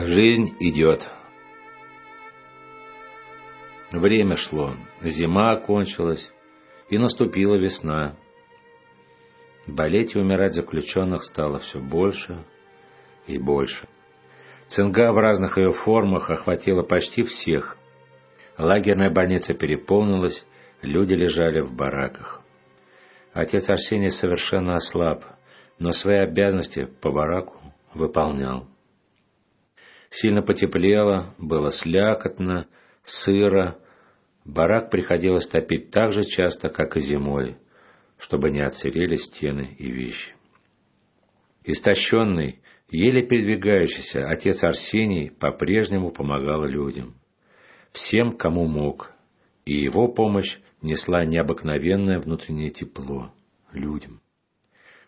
Жизнь идет. Время шло, зима окончилась, и наступила весна. Болеть и умирать заключенных стало все больше и больше. Цинга в разных ее формах охватила почти всех. Лагерная больница переполнилась, люди лежали в бараках. Отец Арсений совершенно ослаб, но свои обязанности по бараку выполнял. Сильно потеплело, было слякотно, сыро. Барак приходилось топить так же часто, как и зимой, чтобы не отсырели стены и вещи. Истощенный, еле передвигающийся отец Арсений по-прежнему помогал людям. Всем, кому мог, и его помощь несла необыкновенное внутреннее тепло людям.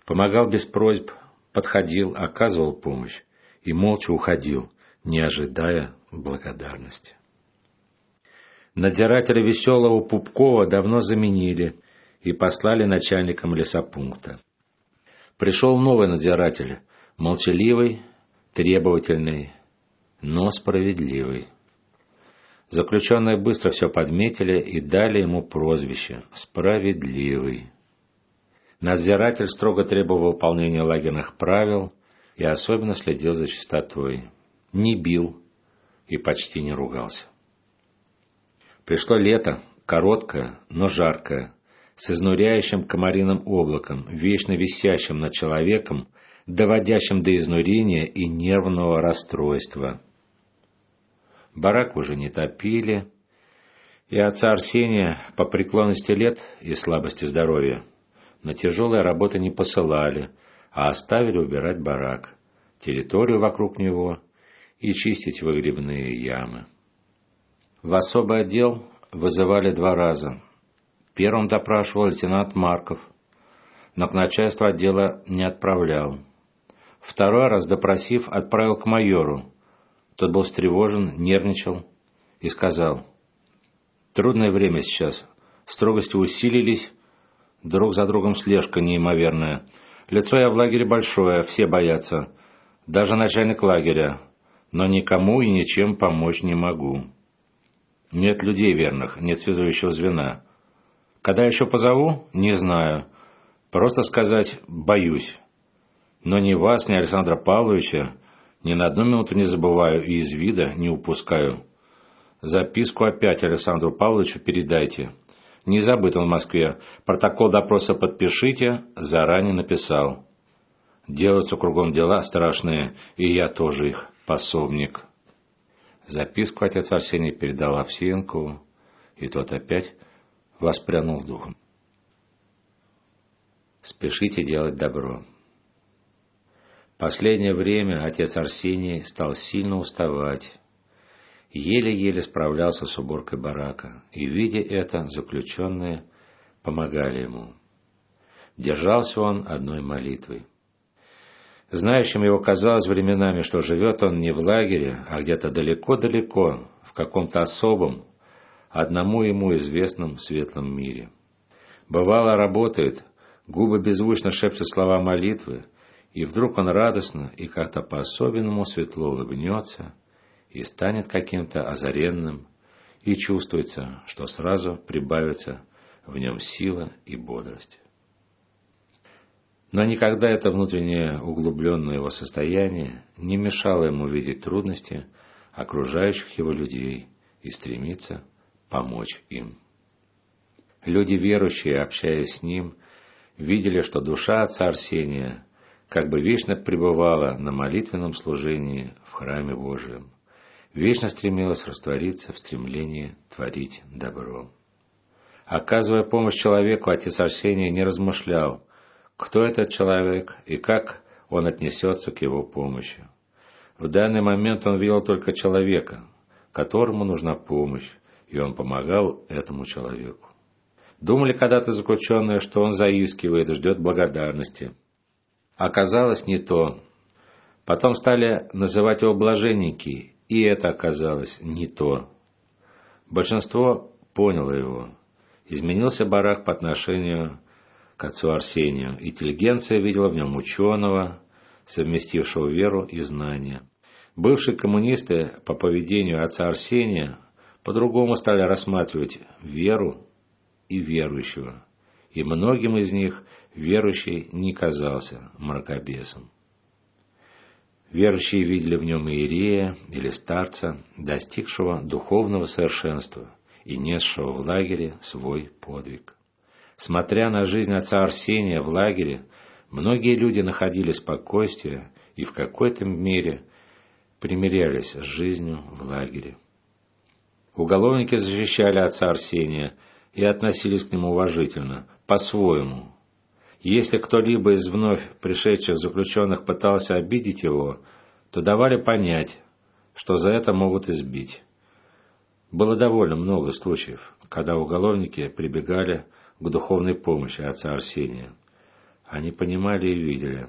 Помогал без просьб, подходил, оказывал помощь и молча уходил, не ожидая благодарности. Надзирателя Веселого Пупкова давно заменили и послали начальником лесопункта. Пришел новый надзиратель, молчаливый, требовательный, но справедливый. Заключенные быстро все подметили и дали ему прозвище «Справедливый». Надзиратель строго требовал выполнения лагерных правил и особенно следил за чистотой не бил и почти не ругался. Пришло лето, короткое, но жаркое, с изнуряющим комариным облаком, вечно висящим над человеком, доводящим до изнурения и нервного расстройства. Барак уже не топили, и отца Арсения по преклонности лет и слабости здоровья на тяжелые работы не посылали, а оставили убирать барак, территорию вокруг него и чистить выгребные ямы. В особый отдел вызывали два раза. Первым допрашивал лейтенант Марков, но к начальству отдела не отправлял. Второй раз, допросив, отправил к майору. Тот был встревожен, нервничал и сказал, «Трудное время сейчас. Строгости усилились, друг за другом слежка неимоверная. Лицо я в лагере большое, все боятся. Даже начальник лагеря, но никому и ничем помочь не могу. Нет людей верных, нет связующего звена. Когда еще позову, не знаю. Просто сказать «боюсь». Но ни вас, ни Александра Павловича ни на одну минуту не забываю и из вида не упускаю. Записку опять Александру Павловичу передайте. Не забыт он в Москве. Протокол допроса подпишите, заранее написал. Делаются кругом дела страшные, и я тоже их пособник. Записку отец Арсений передал Овсеенкову, и тот опять воспрянул духом. Спешите делать добро. Последнее время отец Арсений стал сильно уставать, еле-еле справлялся с уборкой барака, и, видя это, заключенные помогали ему. Держался он одной молитвой. Знающим его казалось временами, что живет он не в лагере, а где-то далеко-далеко, в каком-то особом, одному ему известном светлом мире. Бывало, работает, губы беззвучно шепчут слова молитвы, и вдруг он радостно и как-то по-особенному светло улыбнется и станет каким-то озаренным, и чувствуется, что сразу прибавится в нем сила и бодрость. Но никогда это внутреннее углубленное его состояние не мешало ему видеть трудности окружающих его людей и стремиться помочь им. Люди верующие, общаясь с ним, видели, что душа отца Арсения как бы вечно пребывала на молитвенном служении в храме Божьем, вечно стремилась раствориться в стремлении творить добро. Оказывая помощь человеку, отец Арсений не размышлял, кто этот человек и как он отнесется к его помощи. В данный момент он видел только человека, которому нужна помощь, и он помогал этому человеку. Думали когда-то заключенные, что он заискивает и ждет благодарности. Оказалось не то. Потом стали называть его блаженники, и это оказалось не то. Большинство поняло его. Изменился барак по отношению к отцу Арсению. Интеллигенция видела в нем ученого, совместившего веру и знания. Бывшие коммунисты по поведению отца Арсения по-другому стали рассматривать веру и верующего, и многим из них верующий не казался мракобесом. Верующие видели в нем иерея или старца, достигшего духовного совершенства и несшего в лагере свой подвиг. Смотря на жизнь отца Арсения в лагере, многие люди находили спокойствие и в какой-то мере примирялись с жизнью в лагере. Уголовники защищали отца Арсения и относились к нему уважительно, по-своему. Если кто-либо из вновь пришедших заключенных пытался обидеть его, то давали понять, что за это могут избить. Было довольно много случаев, когда уголовники прибегали к духовной помощи отца Арсения. Они понимали и видели,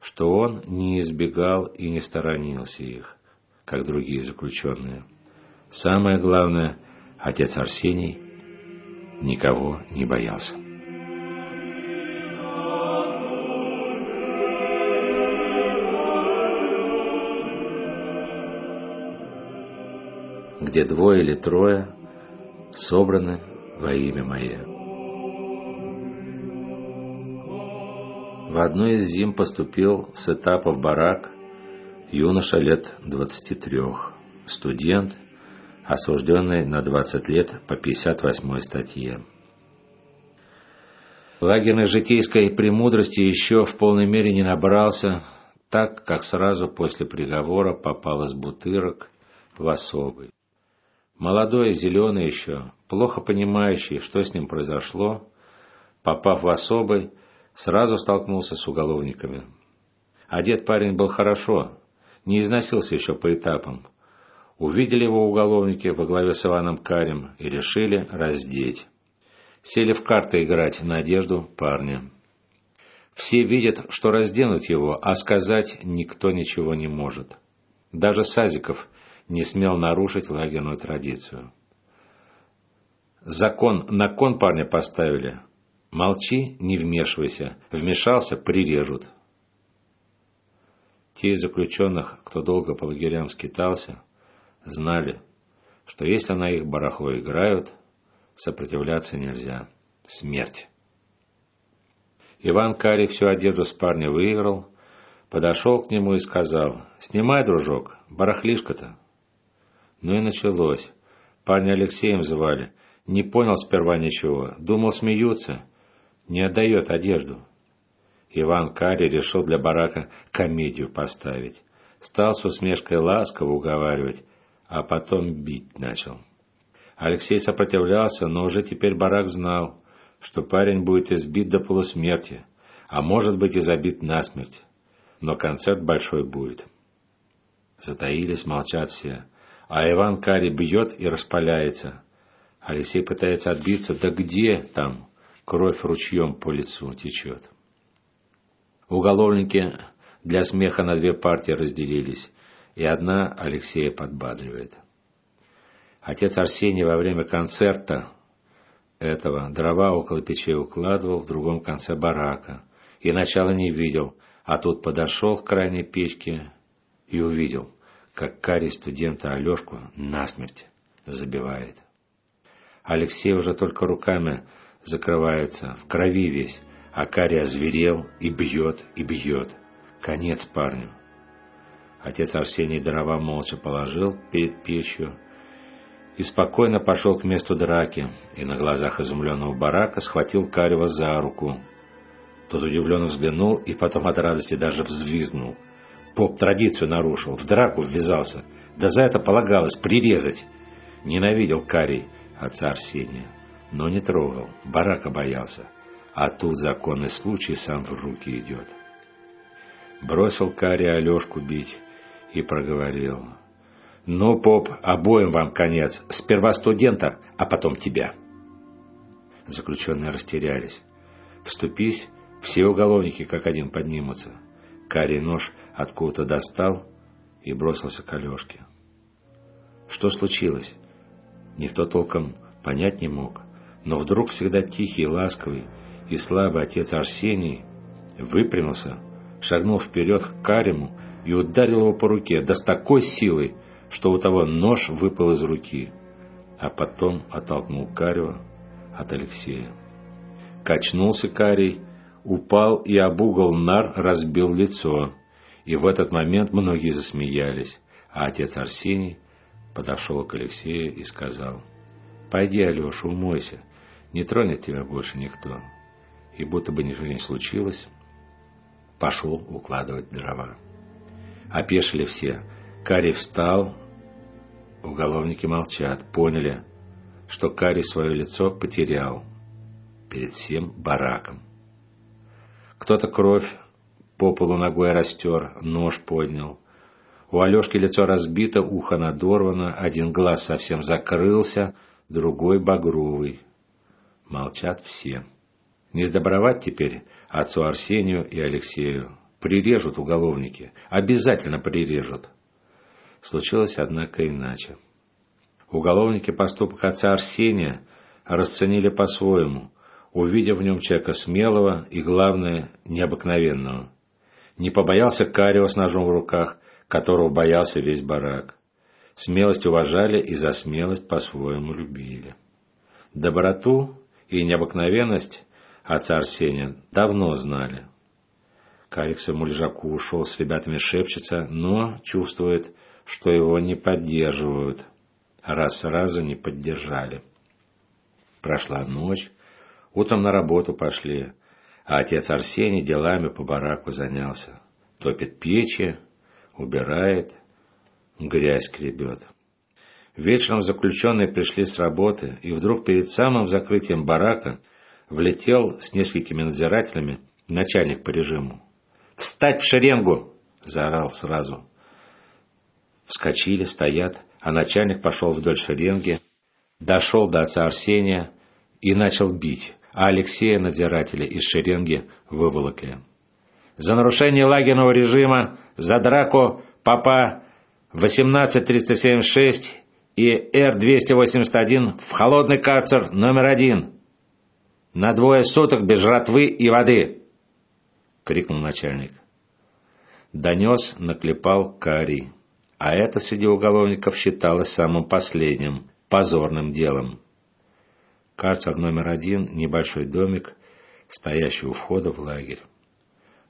что он не избегал и не сторонился их, как другие заключенные. Самое главное, отец Арсений никого не боялся. где двое или трое собраны во имя Мое. В одну из зим поступил с этапа в барак юноша лет 23, студент, осужденный на 20 лет по 58 статье. Лагерной житейской премудрости еще в полной мере не набрался, так как сразу после приговора попал из бутырок в особый. Молодой, зеленый еще, плохо понимающий, что с ним произошло, попав в особый, сразу столкнулся с уголовниками. Одет парень был хорошо, не износился еще по этапам. Увидели его уголовники во главе с Иваном Карем и решили раздеть. Сели в карты играть на одежду парня. Все видят, что разденут его, а сказать никто ничего не может. Даже Сазиков не смел нарушить лагерную традицию. Закон на кон парня поставили. Молчи, не вмешивайся. Вмешался, прирежут. Те из заключенных, кто долго по лагерям скитался, знали, что если на их барахло играют, сопротивляться нельзя. Смерть. Иван Карий всю одежду с парня выиграл, подошел к нему и сказал, «Снимай, дружок, барахлишко-то». Ну и началось. Парня Алексеем звали. Не понял сперва ничего. Думал, смеются. Не отдает одежду. Иван Карри решил для барака комедию поставить. Стал с усмешкой ласково уговаривать, а потом бить начал. Алексей сопротивлялся, но уже теперь барак знал, что парень будет избит до полусмерти, а может быть и забит насмерть. Но концерт большой будет. Затаились, молчат все. А Иван Кари бьет и распаляется. Алексей пытается отбиться. Да где там? Кровь ручьем по лицу течет. Уголовники для смеха на две партии разделились, и одна Алексея подбадривает. Отец Арсений во время концерта этого дрова около печей укладывал в другом конце барака, и начала не видел, а тут подошел к крайней печке и увидел как Карий студента Алешку насмерть забивает. Алексей уже только руками закрывается, в крови весь, а Карий озверел и бьет, и бьет. Конец парню. Отец Арсений дрова молча положил перед печью и спокойно пошел к месту драки, и на глазах изумленного барака схватил Карева за руку. Тот удивленно взглянул и потом от радости даже взвизгнул – Поп традицию нарушил, в драку ввязался. Да за это полагалось прирезать. Ненавидел Карий отца Арсения, но не трогал, барака боялся. А тут законный случай сам в руки идет. Бросил Карий Алешку бить и проговорил. «Ну, поп, обоим вам конец. Сперва студента, а потом тебя». Заключенные растерялись. Вступись, все уголовники как один поднимутся. Карий нож откуда-то достал и бросился к Алешке. Что случилось? Никто толком понять не мог, но вдруг всегда тихий, ласковый и слабый отец Арсений выпрямился, шагнул вперед к Карему и ударил его по руке, да с такой силой, что у того нож выпал из руки, а потом оттолкнул Карио от Алексея. Качнулся Карий, упал и об угол нар разбил лицо, и в этот момент многие засмеялись, а отец Арсений подошел к Алексею и сказал, «Пойди, Алеша, умойся, не тронет тебя больше никто». И будто бы ничего не случилось, пошел укладывать дрова. Опешили все. Карий встал, уголовники молчат, поняли, что Карий свое лицо потерял перед всем бараком. Кто-то кровь по полу ногой растер, нож поднял. У Алешки лицо разбито, ухо надорвано, один глаз совсем закрылся, другой багровый. Молчат все. Не сдобровать теперь отцу Арсению и Алексею. Прирежут уголовники. Обязательно прирежут. Случилось, однако, иначе. Уголовники поступок отца Арсения расценили по-своему, увидев в нем человека смелого и, главное, необыкновенного. Не побоялся Карио с ножом в руках, которого боялся весь барак. Смелость уважали и за смелость по-своему любили. Доброту и необыкновенность отца Арсения давно знали. Карик своему лежаку ушел с ребятами шепчется, но чувствует, что его не поддерживают, раз сразу не поддержали. Прошла ночь, утром на работу пошли, а отец Арсений делами по бараку занялся. Топит печи, убирает, грязь кребет. Вечером заключенные пришли с работы, и вдруг перед самым закрытием барака влетел с несколькими надзирателями начальник по режиму. «Встать в шеренгу!» — заорал сразу. Вскочили, стоят, а начальник пошел вдоль шеренги, дошел до отца Арсения и начал бить, а Алексея надзиратели из шеренги выволокли. За нарушение лагерного режима, за драку папа 18376 и Р-281 в холодный карцер номер один. На двое суток без жратвы и воды!» — крикнул начальник. Донес, наклепал Карий а это среди уголовников считалось самым последним, позорным делом. Карцер номер один – небольшой домик, стоящий у входа в лагерь.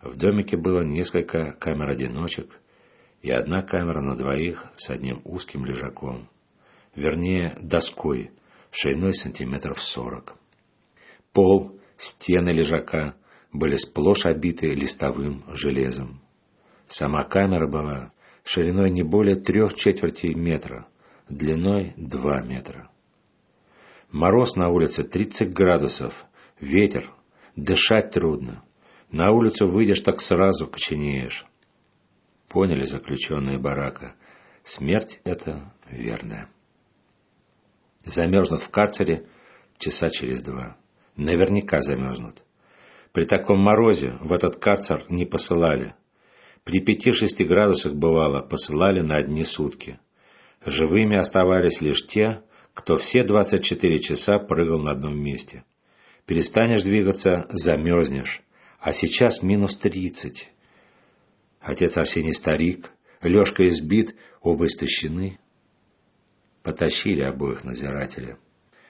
В домике было несколько камер-одиночек и одна камера на двоих с одним узким лежаком. Вернее, доской, шириной сантиметров сорок. Пол, стены лежака были сплошь обиты листовым железом. Сама камера была шириной не более трех четвертей метра, длиной два метра. Мороз на улице 30 градусов, ветер, дышать трудно. На улицу выйдешь, так сразу коченеешь. Поняли заключенные барака, смерть это верная. Замерзнут в карцере часа через два. Наверняка замерзнут. При таком морозе в этот карцер не посылали. При пяти-шести градусах бывало, посылали на одни сутки. Живыми оставались лишь те, кто все 24 часа прыгал на одном месте. Перестанешь двигаться, замерзнешь. А сейчас минус 30. Отец Арсений старик, Лешка избит, оба истощены. Потащили обоих надзирателя.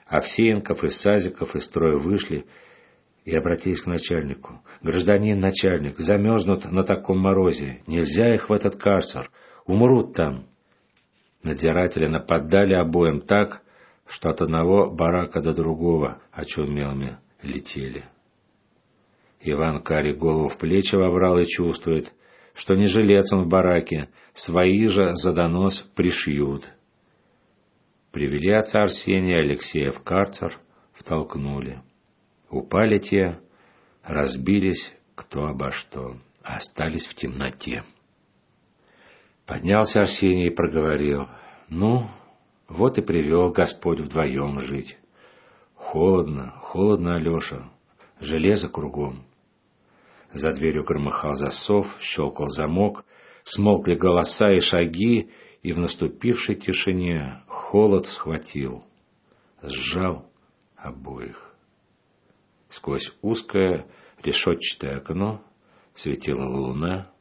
Овсеенков и Сазиков из строя вышли и обратились к начальнику. «Гражданин начальник, замерзнут на таком морозе. Нельзя их в этот карцер. Умрут там». Надзиратели нападали обоим так, что от одного барака до другого очумелыми летели. Иван Карий голову в плечи вобрал и чувствует, что не жилец он в бараке, свои же за донос пришьют. Привели отца Арсения Алексея в карцер, втолкнули. Упали те, разбились кто обо что, остались в темноте. Поднялся Арсений и проговорил. «Ну, вот и привел Господь вдвоем жить. Холодно, холодно, Алеша, железо кругом». За дверью громыхал засов, щелкал замок, смолкли голоса и шаги, и в наступившей тишине холод схватил, сжал обоих. Сквозь узкое решетчатое окно светила луна,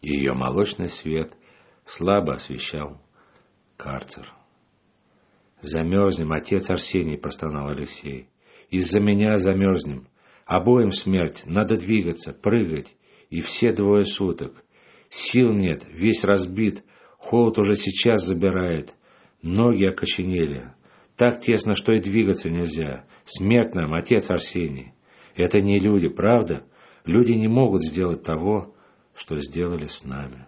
и ее молочный свет слабо освещал карцер. «Замерзнем, отец Арсений», — простонал Алексей. «Из-за меня замерзнем. Обоим смерть, надо двигаться, прыгать, и все двое суток. Сил нет, весь разбит, холод уже сейчас забирает, ноги окоченели. Так тесно, что и двигаться нельзя. Смерть нам, отец Арсений. Это не люди, правда? Люди не могут сделать того, что сделали с нами.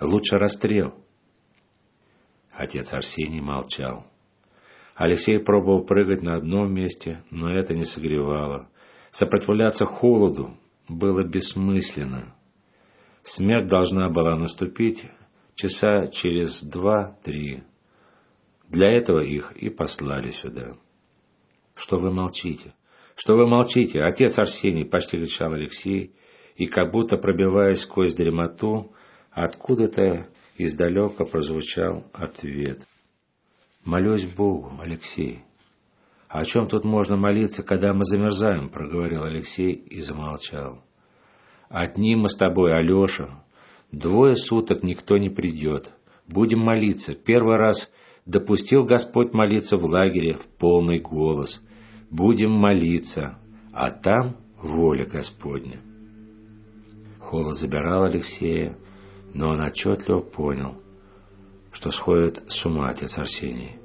Лучше расстрел. Отец Арсений молчал. Алексей пробовал прыгать на одном месте, но это не согревало. Сопротивляться холоду было бессмысленно. Смерть должна была наступить часа через два-три. Для этого их и послали сюда. Что вы молчите? Что вы молчите? Отец Арсений, почти кричал Алексей, и как будто пробиваясь сквозь дремоту, откуда-то издалека прозвучал ответ. «Молюсь Богу, Алексей». «О чем тут можно молиться, когда мы замерзаем?» — проговорил Алексей и замолчал. «Одни мы с тобой, Алеша. Двое суток никто не придет. Будем молиться. Первый раз допустил Господь молиться в лагере в полный голос. Будем молиться, а там воля Господня». Холод забирал Алексея, но он отчетливо понял, что сходит с ума отец Арсений.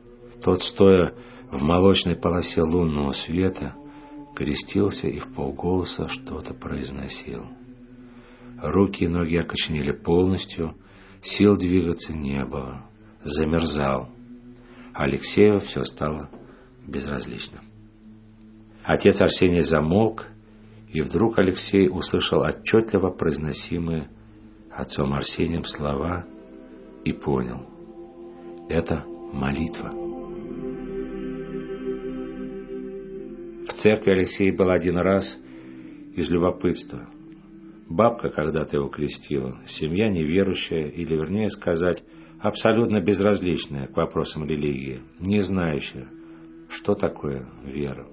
Тот, стоя в молочной полосе лунного света, крестился и в полголоса что-то произносил. Руки и ноги окоченели полностью, сил двигаться не было, замерзал. Алексею все стало безразлично. Отец Арсений замолк, и вдруг Алексей услышал отчетливо произносимые отцом Арсением слова и понял – это молитва. В церкви Алексей был один раз из любопытства. Бабка когда-то его крестила, семья неверующая, или, вернее сказать, абсолютно безразличная к вопросам религии, не знающая, что такое вера.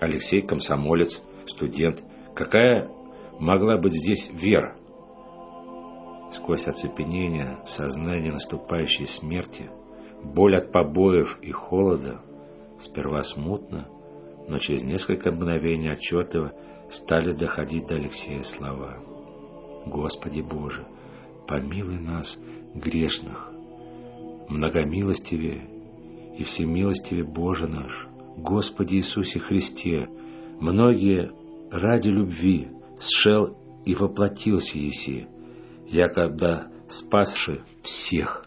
Алексей комсомолец, студент. Какая могла быть здесь вера? Сквозь оцепенение, сознание наступающей смерти, боль от побоев и холода, сперва смутно, но через несколько мгновений отчетливо стали доходить до Алексея слова. «Господи Боже, помилуй нас, грешных, многомилостивее и всемилостивее Боже наш, Господи Иисусе Христе, многие ради любви сшел и воплотился Еси, якобы спасши всех.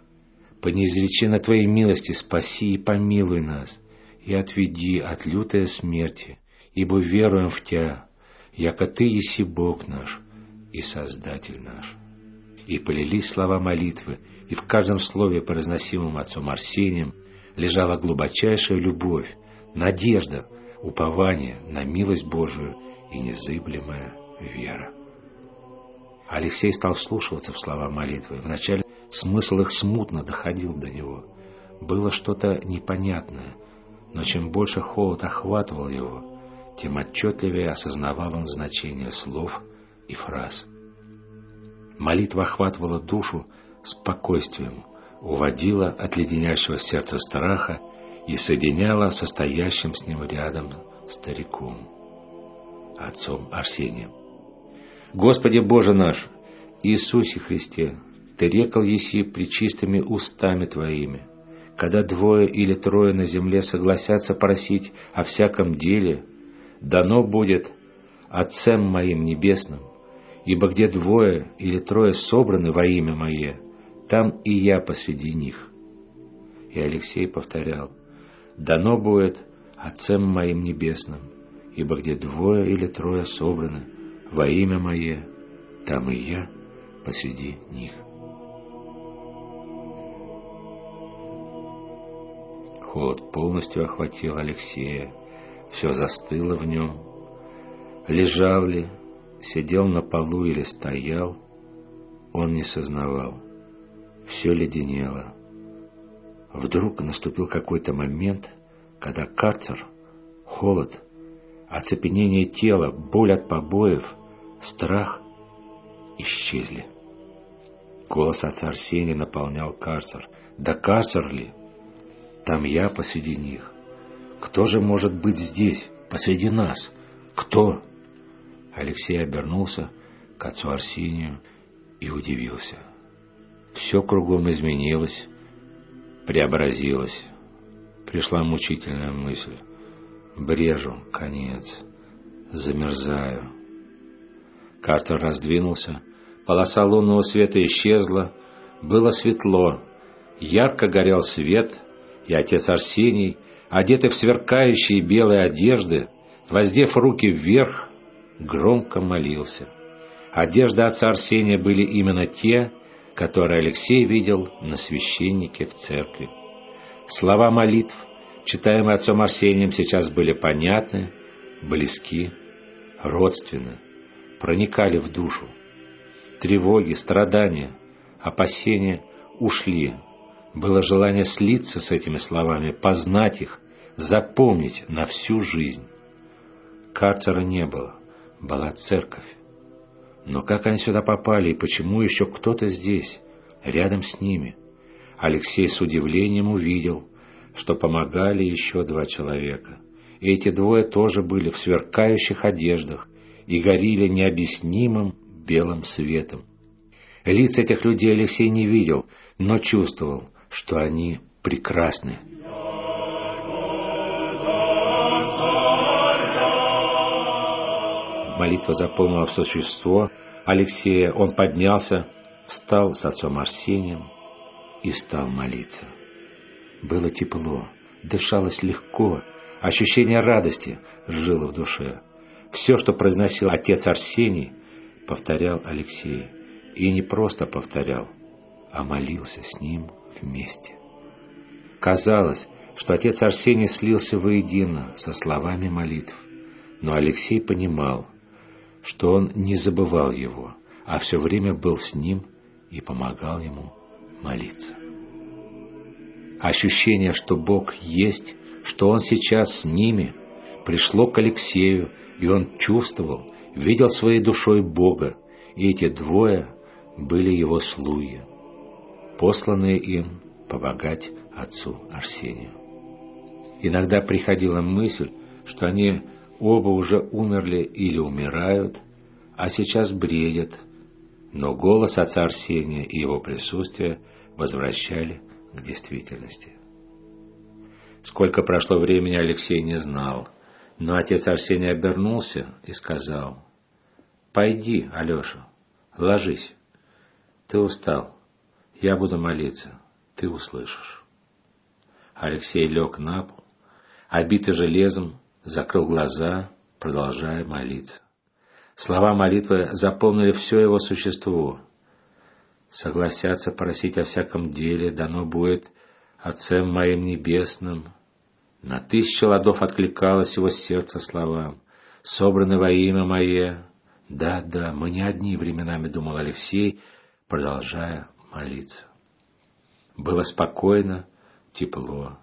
По неизреченной Твоей милости спаси и помилуй нас, и отведи от лютой смерти, ибо веруем в Тебя, яко Ты еси Бог наш и Создатель наш. И полились слова молитвы, и в каждом слове, произносимом отцом Арсением, лежала глубочайшая любовь, надежда, упование на милость Божию и незыблемая вера. Алексей стал вслушиваться в слова молитвы. Вначале смысл их смутно доходил до него. Было что-то непонятное, но чем больше холод охватывал его, тем отчетливее осознавал он значение слов и фраз. Молитва охватывала душу спокойствием, уводила от леденящего сердца страха и соединяла со стоящим с ним рядом стариком, отцом Арсением. Господи Боже наш, Иисусе Христе, Ты рекал еси причистыми устами Твоими, когда двое или трое на земле согласятся просить о всяком деле, дано будет Отцем моим небесным, ибо где двое или трое собраны во имя Мое, там и я посреди них. И Алексей повторял, дано будет Отцем моим небесным, ибо где двое или трое собраны во имя Мое, там и я посреди них. Холод полностью охватил Алексея, все застыло в нем. Лежал ли, сидел на полу или стоял, он не сознавал. Все леденело. Вдруг наступил какой-то момент, когда карцер, холод, оцепенение тела, боль от побоев — страх исчезли. Голос отца Арсения наполнял карцер. Да карцер ли? Там я посреди них. Кто же может быть здесь, посреди нас? Кто? Алексей обернулся к отцу Арсению и удивился. Все кругом изменилось, преобразилось. Пришла мучительная мысль. Брежу, конец. Замерзаю. Картер раздвинулся. Полоса лунного света исчезла. Было светло. Ярко горел свет, и отец Арсений, одетый в сверкающие белые одежды, воздев руки вверх, громко молился. Одежды отца Арсения были именно те, которые Алексей видел на священнике в церкви. Слова молитв, читаемые отцом Арсением, сейчас были понятны, близки, родственны, проникали в душу. Тревоги, страдания, опасения ушли. Было желание слиться с этими словами, познать их, запомнить на всю жизнь. Карцера не было, была церковь. Но как они сюда попали и почему еще кто-то здесь, рядом с ними? Алексей с удивлением увидел, что помогали еще два человека. И эти двое тоже были в сверкающих одеждах и горели необъяснимым белым светом. Лиц этих людей Алексей не видел, но чувствовал, что они прекрасны. Молитва заполнила все существо Алексея. Он поднялся, встал с отцом Арсением и стал молиться. Было тепло, дышалось легко, ощущение радости жило в душе. Все, что произносил отец Арсений, повторял Алексей. И не просто повторял, а молился с ним вместе. Казалось, что отец Арсений слился воедино со словами молитв. Но Алексей понимал, что он не забывал его, а все время был с ним и помогал ему молиться. Ощущение, что Бог есть, что Он сейчас с ними, пришло к Алексею, и он чувствовал, видел своей душой Бога, и эти двое были его слуги, посланные им помогать отцу Арсению. Иногда приходила мысль, что они Оба уже умерли или умирают, а сейчас бредят, но голос отца Арсения и его присутствие возвращали к действительности. Сколько прошло времени, Алексей не знал, но отец Арсений обернулся и сказал, «Пойди, Алеша, ложись. Ты устал. Я буду молиться. Ты услышишь». Алексей лег на пол, обитый железом, закрыл глаза, продолжая молиться. Слова молитвы заполнили все его существо. Согласятся просить о всяком деле, дано будет Отцем моим небесным. На тысячи ладов откликалось его сердце словам. Собраны во имя мое. Да, да, мы не одни временами, думал Алексей, продолжая молиться. Было спокойно, тепло.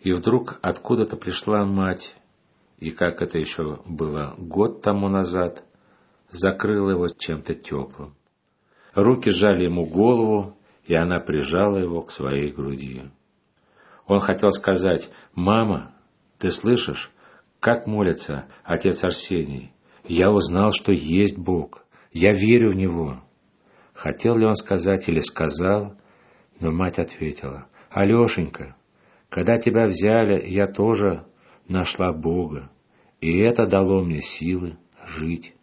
И вдруг откуда-то пришла мать и, как это еще было год тому назад, закрыла его чем-то теплым. Руки сжали ему голову, и она прижала его к своей груди. Он хотел сказать, «Мама, ты слышишь, как молится отец Арсений? Я узнал, что есть Бог, я верю в Него». Хотел ли он сказать или сказал, но мать ответила, «Алешенька, когда тебя взяли, я тоже нашла Бога, и это дало мне силы жить.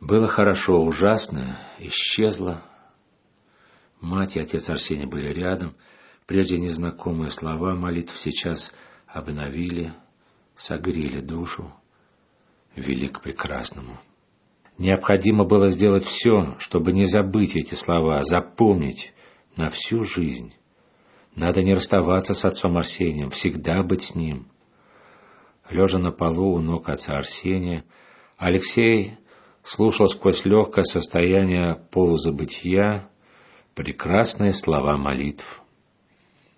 Было хорошо, ужасно, исчезло. Мать и отец Арсений были рядом, прежде незнакомые слова молитв сейчас обновили, согрели душу, вели к прекрасному. Необходимо было сделать все, чтобы не забыть эти слова, запомнить на всю жизнь. Надо не расставаться с отцом Арсением, всегда быть с ним — Лежа на полу у ног отца Арсения, Алексей слушал сквозь легкое состояние полузабытия прекрасные слова молитв.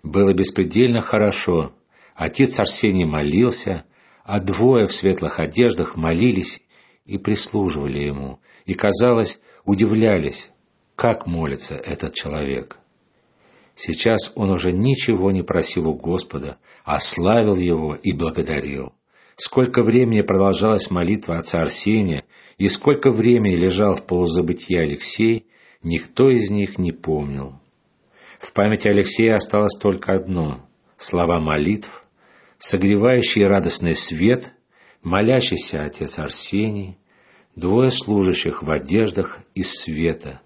Было беспредельно хорошо. Отец Арсений молился, а двое в светлых одеждах молились и прислуживали ему, и, казалось, удивлялись, Как молится этот человек? Сейчас он уже ничего не просил у Господа, а славил Его и благодарил. Сколько времени продолжалась молитва отца Арсения, и сколько времени лежал в полузабытии Алексей, никто из них не помнил. В памяти Алексея осталось только одно — слова молитв, согревающий радостный свет, молящийся отец Арсений, двое служащих в одеждах из света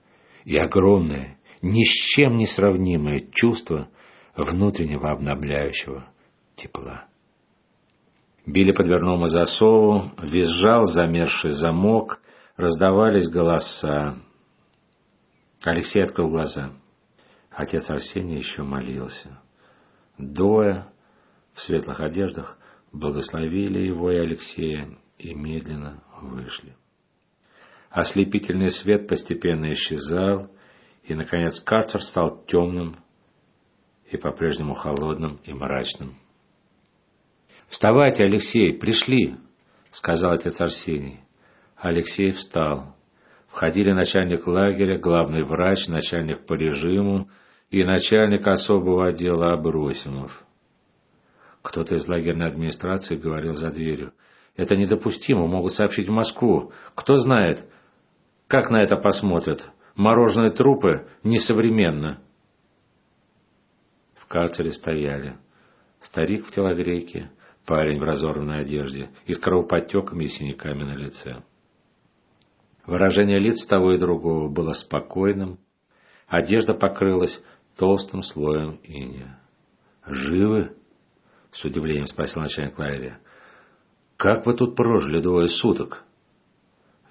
и огромное, ни с чем не сравнимое чувство внутреннего обновляющего тепла. Били по дверному засову, визжал замерзший замок, раздавались голоса. Алексей открыл глаза. Отец Арсений еще молился. Доя в светлых одеждах благословили его и Алексея и медленно вышли. Ослепительный свет постепенно исчезал, и, наконец, карцер стал темным и по-прежнему холодным и мрачным. «Вставайте, Алексей, пришли!» — сказал отец Арсений. Алексей встал. Входили начальник лагеря, главный врач, начальник по режиму и начальник особого отдела Абросимов. Кто-то из лагерной администрации говорил за дверью. «Это недопустимо, могут сообщить в Москву. Кто знает, как на это посмотрят? Мороженые трупы несовременно». В карцере стояли старик в телогрейке, парень в разорванной одежде и с кровоподтеками и синяками на лице. Выражение лиц того и другого было спокойным, одежда покрылась толстым слоем иния. «Живы?» — с удивлением спросил начальник лагеря. «Как вы тут прожили двое суток?»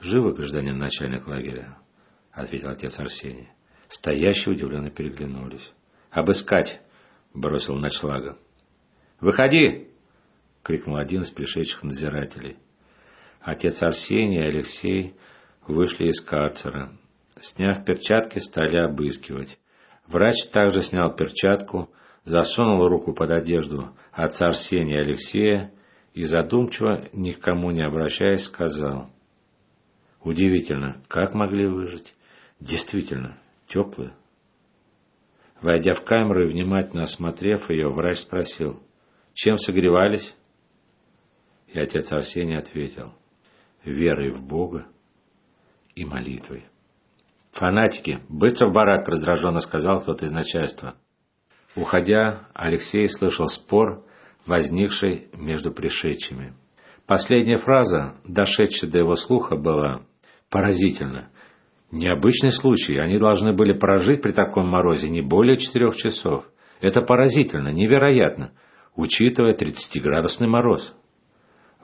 «Живы, гражданин начальник лагеря», — ответил отец Арсений. Стоящие удивленно переглянулись. «Обыскать!» — бросил ночлага. «Выходи!» — крикнул один из пришедших надзирателей. Отец Арсений и Алексей вышли из карцера. Сняв перчатки, стали обыскивать. Врач также снял перчатку, засунул руку под одежду отца Арсения и Алексея и задумчиво, ни к кому не обращаясь, сказал. «Удивительно, как могли выжить? Действительно, теплые». Войдя в камеру и внимательно осмотрев ее, врач спросил, «Чем согревались?» И отец Арсений ответил, «Верой в Бога и молитвой». «Фанатики! Быстро в барак!» – раздраженно сказал кто-то из начальства. Уходя, Алексей слышал спор, возникший между пришедшими. Последняя фраза, дошедшая до его слуха, была «поразительно». Необычный случай, они должны были прожить при таком морозе не более четырех часов. Это поразительно, невероятно, учитывая 30-градусный мороз.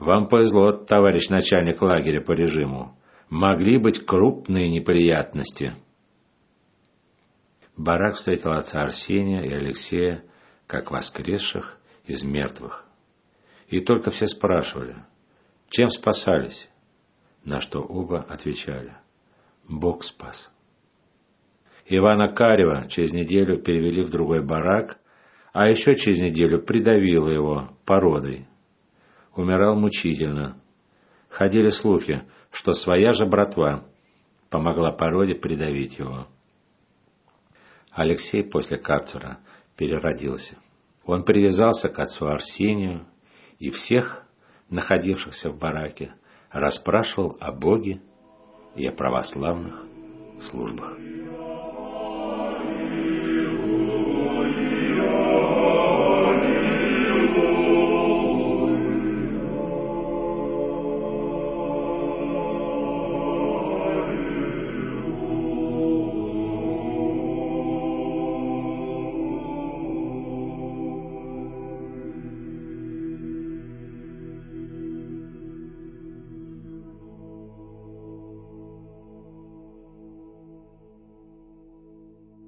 Вам повезло, товарищ начальник лагеря по режиму могли быть крупные неприятности. Барак встретил отца Арсения и Алексея как воскресших из мертвых. И только все спрашивали, чем спасались, на что оба отвечали, Бог спас. Ивана Карева через неделю перевели в другой барак, а еще через неделю придавило его породой. Умирал мучительно. Ходили слухи, что своя же братва помогла породе придавить его. Алексей после карцера переродился. Он привязался к отцу Арсению и всех, находившихся в бараке, расспрашивал о Боге и о православных службах.